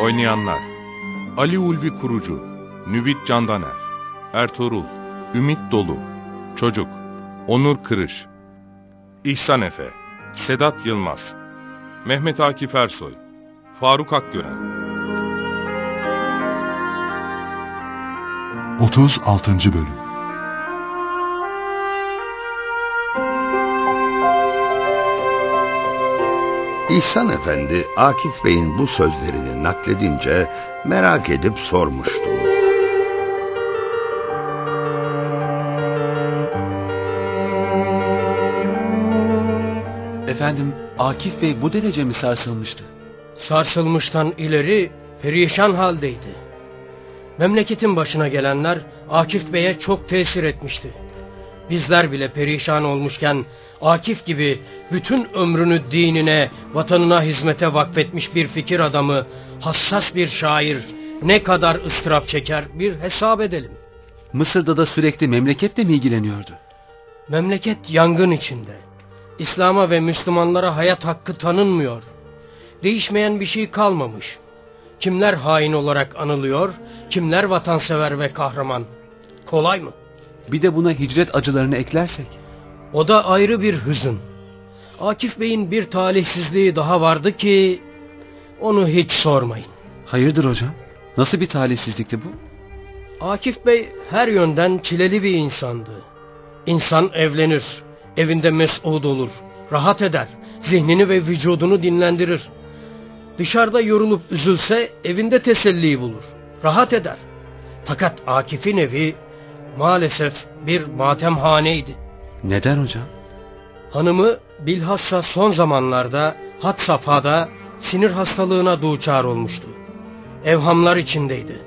Oynayanlar Ali Ulvi Kurucu Nüvit Candaner Ertuğrul Ümit Dolu Çocuk Onur Kırış İhsan Efe Sedat Yılmaz Mehmet Akif Ersoy Faruk Akgören 36. Bölüm İhsan Efendi Akif Bey'in bu sözlerini nakledince merak edip sormuştu. Efendim Akif Bey bu derece mi sarsılmıştı? Sarsılmıştan ileri perişan haldeydi. Memleketin başına gelenler Akif Bey'e çok tesir etmişti. Bizler bile perişan olmuşken Akif gibi bütün ömrünü dinine, vatanına hizmete vakfetmiş bir fikir adamı, hassas bir şair ne kadar ıstırap çeker bir hesap edelim. Mısır'da da sürekli memleketle mi ilgileniyordu? Memleket yangın içinde. İslam'a ve Müslümanlara hayat hakkı tanınmıyor. Değişmeyen bir şey kalmamış. Kimler hain olarak anılıyor, kimler vatansever ve kahraman. Kolay mı? Bir de buna hicret acılarını eklersek. O da ayrı bir hüzün. Akif Bey'in bir talihsizliği daha vardı ki onu hiç sormayın. Hayırdır hocam? Nasıl bir talihsizlikti bu? Akif Bey her yönden çileli bir insandı. İnsan evlenir, evinde mesut olur, rahat eder, zihnini ve vücudunu dinlendirir. Dışarıda yorulup üzülse evinde teselli bulur, rahat eder. Fakat Akif'in evi maalesef bir matemhaneydi. Neden hocam? Hanımı bilhassa son zamanlarda hat safhada sinir hastalığına duçar olmuştu. Evhamlar içindeydi.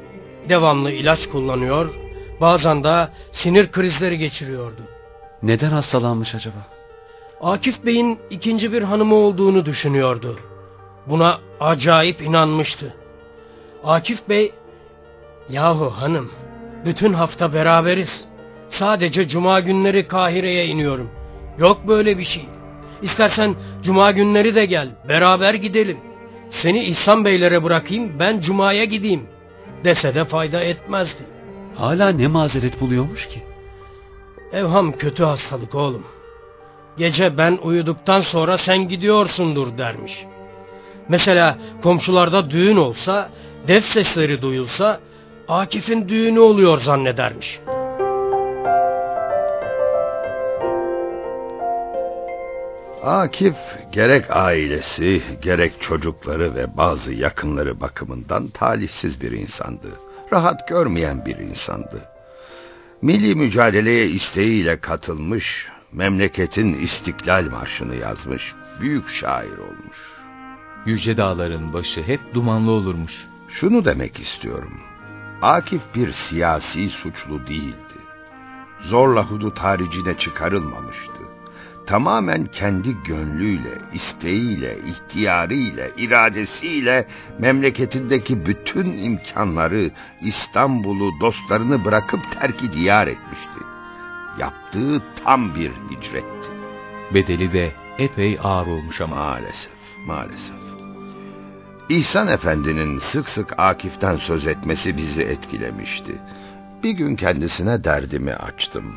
Devamlı ilaç kullanıyor, bazen de sinir krizleri geçiriyordu. Neden hastalanmış acaba? Akif Bey'in ikinci bir hanımı olduğunu düşünüyordu. Buna acayip inanmıştı. Akif Bey, yahu hanım, bütün hafta beraberiz. Sadece cuma günleri Kahire'ye iniyorum. Yok böyle bir şey. İstersen cuma günleri de gel, beraber gidelim. Seni İhsan Beylere bırakayım, ben cumaya gideyim. Dese de fayda etmezdi. Hala ne mazeret buluyormuş ki? Evham kötü hastalık oğlum. Gece ben uyuduktan sonra sen gidiyorsundur dermiş. Mesela komşularda düğün olsa, def sesleri duyulsa, Akif'in düğünü oluyor zannedermiş. Akif gerek ailesi gerek çocukları ve bazı yakınları bakımından talihsiz bir insandı. Rahat görmeyen bir insandı. Milli mücadeleye isteğiyle katılmış, memleketin istiklal marşını yazmış, büyük şair olmuş. Yüce dağların başı hep dumanlı olurmuş. Şunu demek istiyorum. Akif bir siyasi suçlu değildi. Zorla hudut haricine çıkarılmamıştı. Tamamen kendi gönlüyle, isteğiyle, ihtiyarıyla, iradesiyle memleketindeki bütün imkanları, İstanbul'u, dostlarını bırakıp terki diyar etmişti. Yaptığı tam bir hicretti. Bedeli de epey ağır olmuş ama. Maalesef, maalesef. İhsan Efendi'nin sık sık Akif'ten söz etmesi bizi etkilemişti. Bir gün kendisine derdimi açtım.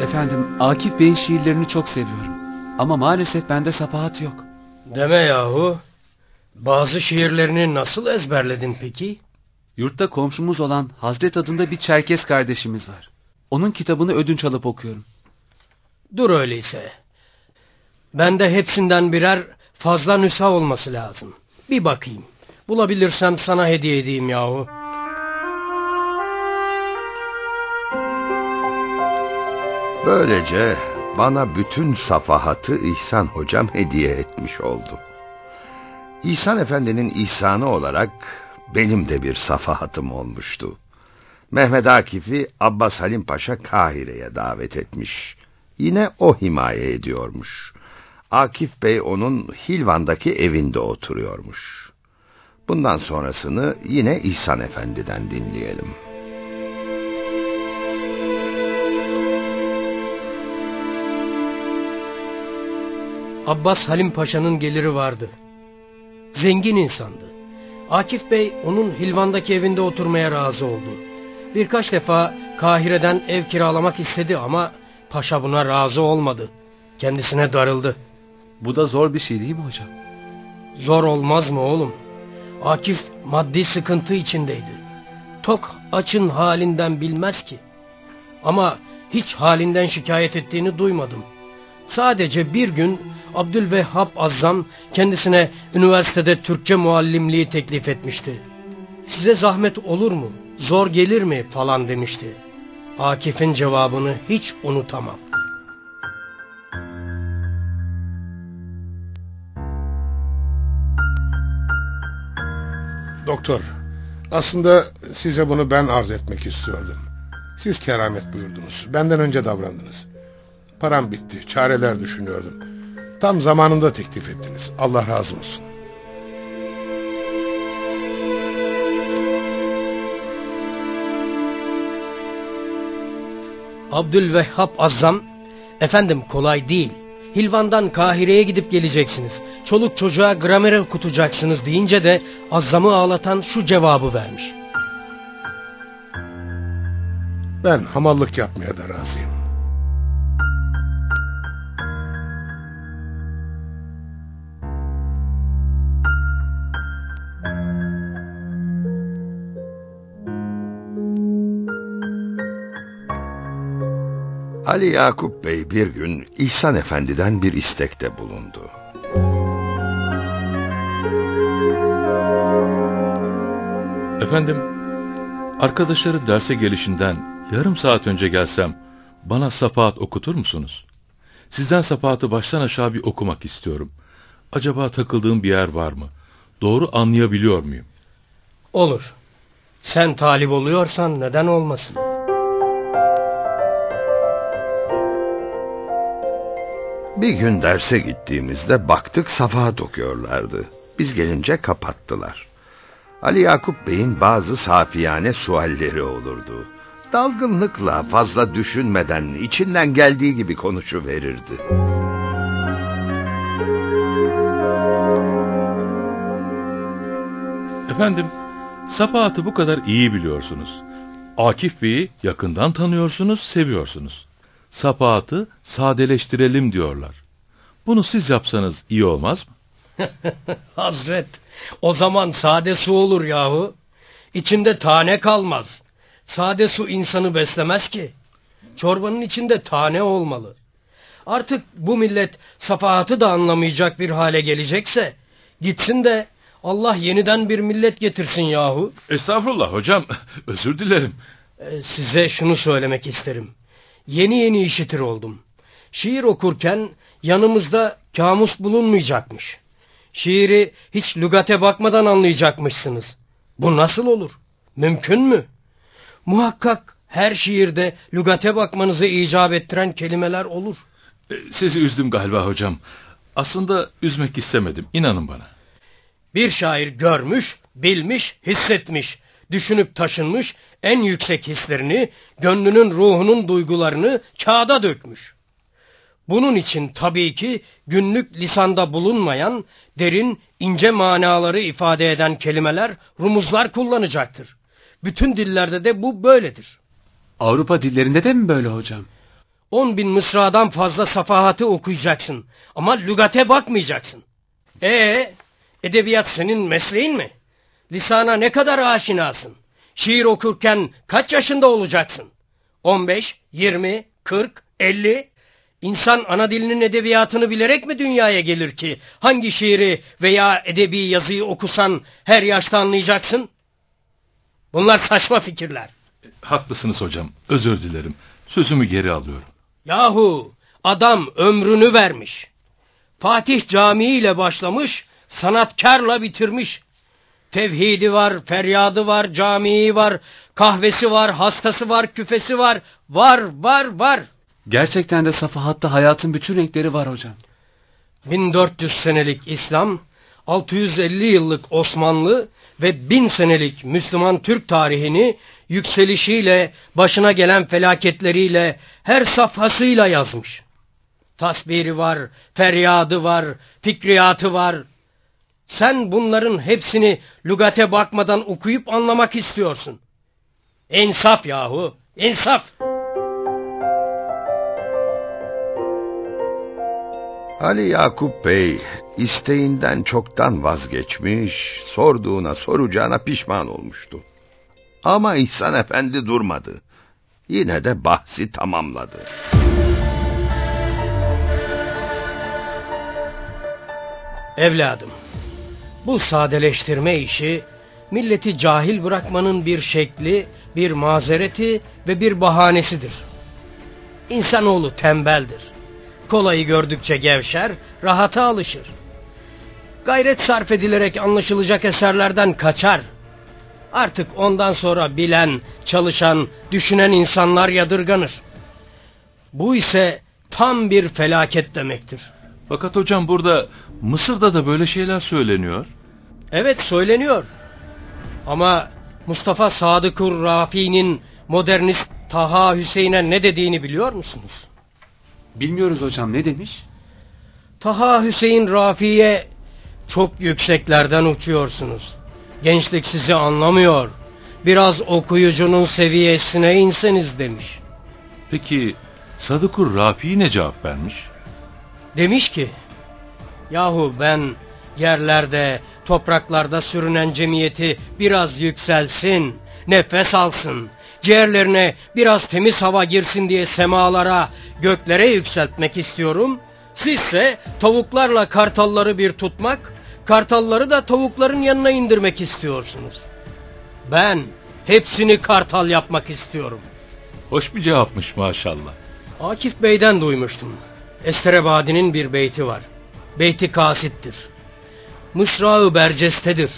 Efendim Akif Bey'in şiirlerini çok seviyorum. Ama maalesef bende sapahat yok. Deme yahu. Bazı şiirlerini nasıl ezberledin peki? Yurtta komşumuz olan Hazret adında bir Çerkes kardeşimiz var. Onun kitabını ödünç alıp okuyorum. Dur öyleyse. Bende hepsinden birer fazla nüsa olması lazım. Bir bakayım. Bulabilirsem sana hediye edeyim yahu. Böylece bana bütün safahatı İhsan hocam hediye etmiş oldu. İhsan Efendi'nin ihsanı olarak benim de bir safahatım olmuştu. Mehmet Akif'i Abbas Halim Paşa Kahire'ye davet etmiş. Yine o himaye ediyormuş. Akif Bey onun Hilvan'daki evinde oturuyormuş. Bundan sonrasını yine İhsan Efendi'den dinleyelim. Abbas Halim Paşa'nın geliri vardı. Zengin insandı. Akif Bey onun Hilvan'daki evinde oturmaya razı oldu. Birkaç defa Kahire'den ev kiralamak istedi ama paşa buna razı olmadı. Kendisine darıldı. Bu da zor bir şey değil mi hocam? Zor olmaz mı oğlum? Akif maddi sıkıntı içindeydi. Tok açın halinden bilmez ki. Ama hiç halinden şikayet ettiğini duymadım. Sadece bir gün Abdülvehhab Azzam kendisine üniversitede Türkçe muallimliği teklif etmişti. Size zahmet olur mu, zor gelir mi falan demişti. Akif'in cevabını hiç unutamam. Doktor, aslında size bunu ben arz etmek istiyordum. Siz keramet buyurdunuz. Benden önce davrandınız. Param bitti. Çareler düşünüyordum. Tam zamanında teklif ettiniz. Allah razı olsun. Abdülvehhab Azzam, efendim kolay değil. Hilvan'dan Kahire'ye gidip geleceksiniz. Çoluk çocuğa gramer okutacaksınız deyince de Azzam'ı ağlatan şu cevabı vermiş. Ben hamallık yapmaya da razıyım. Ali Yakup Bey bir gün İhsan Efendi'den bir istekte bulundu. Efendim, arkadaşları derse gelişinden yarım saat önce gelsem bana sapahat okutur musunuz? Sizden sapahatı baştan aşağı bir okumak istiyorum. Acaba takıldığım bir yer var mı? Doğru anlayabiliyor muyum? Olur. Sen talip oluyorsan neden olmasın? Bir gün derse gittiğimizde baktık safahat okuyorlardı. Biz gelince kapattılar. Ali Yakup Bey'in bazı safiyane sualleri olurdu. Dalgınlıkla fazla düşünmeden içinden geldiği gibi konuşu verirdi. Efendim, sapahatı bu kadar iyi biliyorsunuz. Akif Bey'i yakından tanıyorsunuz, seviyorsunuz. Sapahatı sadeleştirelim diyorlar. Bunu siz yapsanız iyi olmaz mı? Hazret, o zaman sade su olur yahu. İçinde tane kalmaz. Sade su insanı beslemez ki. Çorbanın içinde tane olmalı. Artık bu millet safahatı da anlamayacak bir hale gelecekse, gitsin de Allah yeniden bir millet getirsin yahu. Estağfurullah hocam, özür dilerim. Ee, size şunu söylemek isterim. Yeni yeni işitir oldum. Şiir okurken yanımızda kamus bulunmayacakmış. Şiiri hiç lügate bakmadan anlayacakmışsınız. Bu nasıl olur? Mümkün mü? Muhakkak her şiirde lügate bakmanızı icap ettiren kelimeler olur. E, Sizi üzdüm galiba hocam. Aslında üzmek istemedim, inanın bana. Bir şair görmüş, bilmiş, hissetmiş, düşünüp taşınmış, en yüksek hislerini, gönlünün ruhunun duygularını kağıda dökmüş. Bunun için tabii ki günlük lisanda bulunmayan, derin, ince manaları ifade eden kelimeler, rumuzlar kullanacaktır. Bütün dillerde de bu böyledir. Avrupa dillerinde de mi böyle hocam? On bin mısradan fazla safahatı okuyacaksın ama lügate bakmayacaksın. Ee, edebiyat senin mesleğin mi? Lisana ne kadar aşinasın? Şiir okurken kaç yaşında olacaksın? 15, 20, 40, 50? İnsan ana dilinin edebiyatını bilerek mi dünyaya gelir ki hangi şiiri veya edebi yazıyı okusan her yaşta anlayacaksın? Bunlar saçma fikirler. Haklısınız hocam, özür dilerim. Sözümü geri alıyorum. Yahu adam ömrünü vermiş. Fatih Camii ile başlamış, sanatkarla bitirmiş. Tevhidi var, feryadı var, camii var, kahvesi var, hastası var, küfesi var. Var, var, var. Gerçekten de safahatta hayatın bütün renkleri var hocam. 1400 senelik İslam, 650 yıllık Osmanlı ve 1000 senelik Müslüman Türk tarihini yükselişiyle, başına gelen felaketleriyle, her safhasıyla yazmış. Tasbiri var, feryadı var, fikriyatı var. Sen bunların hepsini lügate bakmadan okuyup anlamak istiyorsun. İnsaf yahu, insaf. Ali Yakup Bey isteğinden çoktan vazgeçmiş, sorduğuna soracağına pişman olmuştu. Ama İhsan Efendi durmadı. Yine de bahsi tamamladı. Evladım, bu sadeleştirme işi milleti cahil bırakmanın bir şekli, bir mazereti ve bir bahanesidir. İnsanoğlu tembeldir. Kolayı gördükçe gevşer, rahata alışır. Gayret sarf edilerek anlaşılacak eserlerden kaçar. Artık ondan sonra bilen, çalışan, düşünen insanlar yadırganır. Bu ise tam bir felaket demektir. Fakat hocam burada Mısır'da da böyle şeyler söyleniyor. Evet söyleniyor. Ama Mustafa Sadıkur Rafi'nin modernist Taha Hüseyin'e ne dediğini biliyor musunuz? Bilmiyoruz hocam ne demiş? Taha Hüseyin Rafi'ye çok yükseklerden uçuyorsunuz. Gençlik sizi anlamıyor. Biraz okuyucunun seviyesine inseniz demiş. Peki Sadıkur Rafi ne cevap vermiş? Demiş ki, yahu ben yerlerde, topraklarda sürünen cemiyeti biraz yükselsin, nefes alsın, ciğerlerine biraz temiz hava girsin diye semalara, göklere yükseltmek istiyorum. Sizse tavuklarla kartalları bir tutmak, kartalları da tavukların yanına indirmek istiyorsunuz. Ben hepsini kartal yapmak istiyorum. Hoş bir cevapmış maşallah. Akif Bey'den duymuştum. Esterebadi'nin bir beyti var. Beyti kasittir. Mısra-ı bercestedir.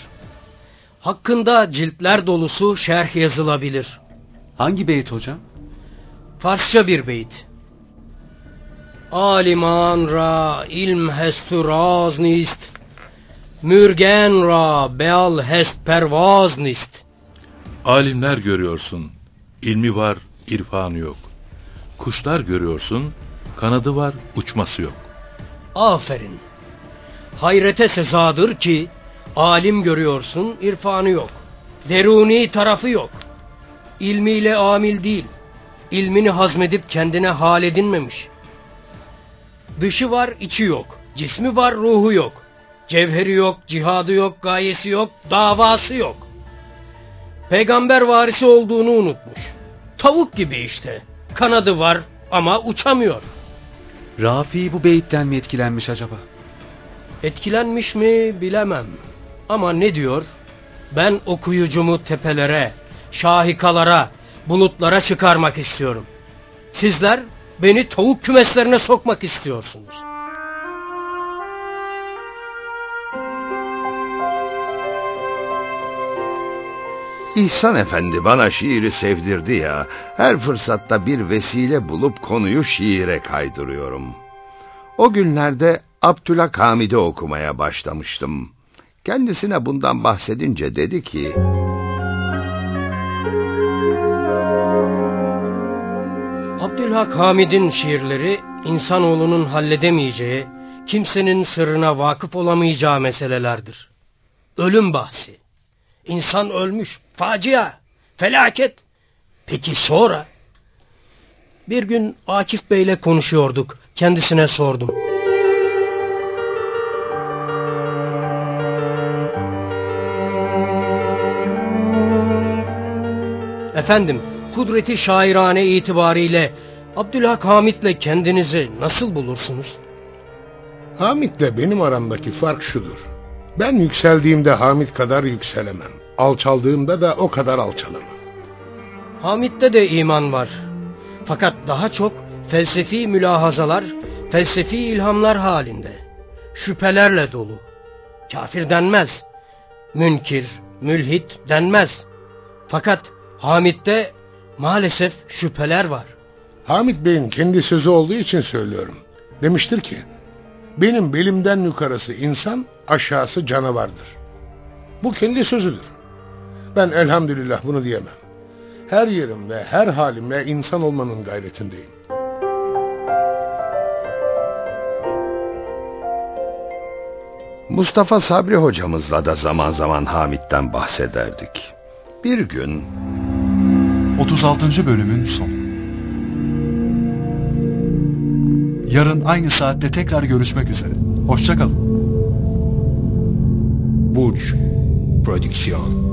Hakkında ciltler dolusu şerh yazılabilir. Hangi beyt hocam? Farsça bir beyt. Aliman ra ilm hestu raz nist. Mürgen ra beal hest pervaz nist. Alimler görüyorsun, ilmi var, irfanı yok. Kuşlar görüyorsun, kanadı var, uçması yok. Aferin. Hayrete sezadır ki alim görüyorsun, irfanı yok. Deruni tarafı yok. İlmiyle amil değil. İlmini hazmedip kendine hal edinmemiş. Dışı var, içi yok. Cismi var, ruhu yok. Cevheri yok, cihadı yok, gayesi yok, davası yok. Peygamber varisi olduğunu unutmuş. Tavuk gibi işte. Kanadı var ama uçamıyor. Rafi bu beyitten mi etkilenmiş acaba? Etkilenmiş mi bilemem. Ama ne diyor? Ben okuyucumu tepelere, şahikalara, bulutlara çıkarmak istiyorum. Sizler beni tavuk kümeslerine sokmak istiyorsunuz. İhsan Efendi bana şiiri sevdirdi ya, her fırsatta bir vesile bulup konuyu şiire kaydırıyorum. O günlerde Abdülhak Hamid'i okumaya başlamıştım. Kendisine bundan bahsedince dedi ki... Abdülhak Hamid'in şiirleri insanoğlunun halledemeyeceği, kimsenin sırrına vakıf olamayacağı meselelerdir. Ölüm bahsi. İnsan ölmüş, facia, felaket. Peki sonra? Bir gün Akif Bey'le konuşuyorduk. Kendisine sordum. Efendim, kudreti şairane itibariyle Abdülhak Hamit'le kendinizi nasıl bulursunuz? Hamit'le benim aramdaki fark şudur. Ben yükseldiğimde Hamit kadar yükselemem. Alçaldığımda da o kadar alçalamam. Hamit'te de iman var. Fakat daha çok felsefi mülahazalar, felsefi ilhamlar halinde. Şüphelerle dolu. Kafir denmez. Münkir, mülhit denmez. Fakat Hamit'te maalesef şüpheler var. Hamit Bey'in kendi sözü olduğu için söylüyorum. Demiştir ki, benim belimden yukarısı insan, aşağısı canavardır. Bu kendi sözüdür. Ben elhamdülillah bunu diyemem. Her yerimde, her halimle insan olmanın gayretindeyim. Mustafa Sabri hocamızla da zaman zaman Hamit'ten bahsederdik. Bir gün 36. bölümün sonu. Yarın aynı saatte tekrar görüşmek üzere. Hoşçakalın. Burç Prodüksiyon